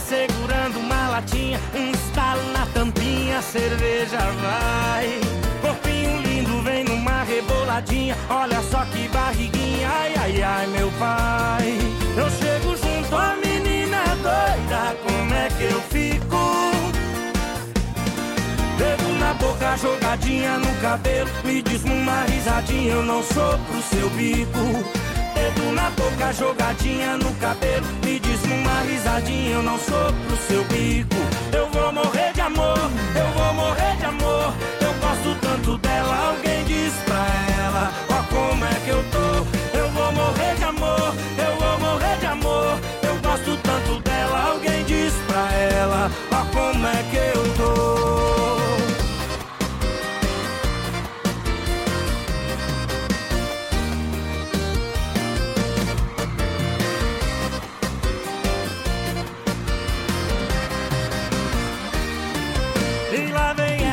segurando uma latinha, um estalo na tampinha, cerveja vai. Corpinho lindo vem numa reboladinha, olha só que barriguinha, ai ai ai meu pai. Eu chego junto à menina doida, como é que eu fico? Dedo na boca, jogadinha no cabelo, me diz uma risadinha, eu não sou pro seu bico dedo na boca, jogadinha no cabelo. Me diz uma risadinha, eu não sou pro seu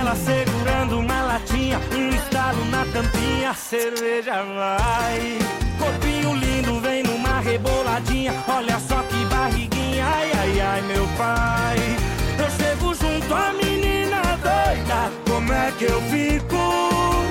ela segurando uma latinha, um estalo na tampinha, cerveja vai. Corpinho lindo vem numa reboladinha, olha só que barriguinha, ai ai ai meu pai. Eu chego junto à menina doida, como é que eu fico?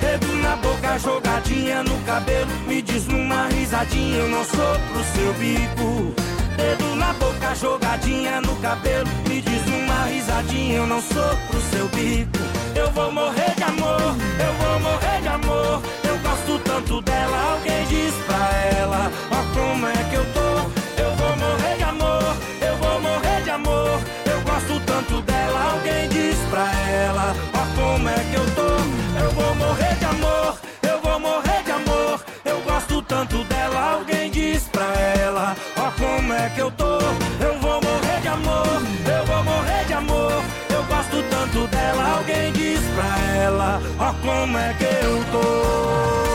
Dedo na boca, jogadinha no cabelo, me diz numa risadinha, eu não sou pro seu bico. Dedo na boca, jogadinha no cabelo. Me diz uma risadinha, eu não sou pro seu bico. Eu vou morrer de amor, eu vou morrer de amor. Eu gosto tanto dela, alguém diz pra ela Ó como é que eu tô, eu vou morrer de amor Eu vou morrer de amor, eu gosto tanto dela Alguém diz pra ela, ó como é que eu tô? Eu vou morrer de amor, eu vou morrer de amor. Eu gosto tanto dela, é que eu tô? Eu vou morrer de amor, eu vou morrer de amor. Eu gosto tanto dela, alguém diz pra ela, ó como é que eu tô.